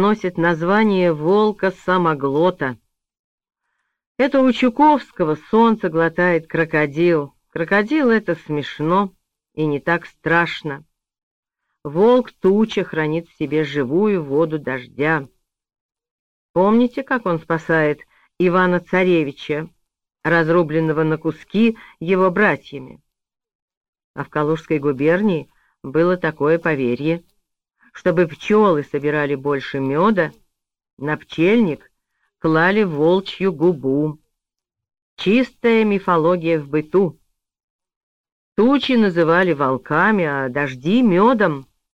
носит название волка-самоглота. Это у Чуковского солнце глотает крокодил. Крокодил — это смешно и не так страшно. Волк-туча хранит в себе живую воду дождя. Помните, как он спасает Ивана-Царевича, разрубленного на куски его братьями? А в Калужской губернии было такое поверье. Чтобы пчелы собирали больше меда, на пчельник клали волчью губу. Чистая мифология в быту. Тучи называли волками, а дожди — медом.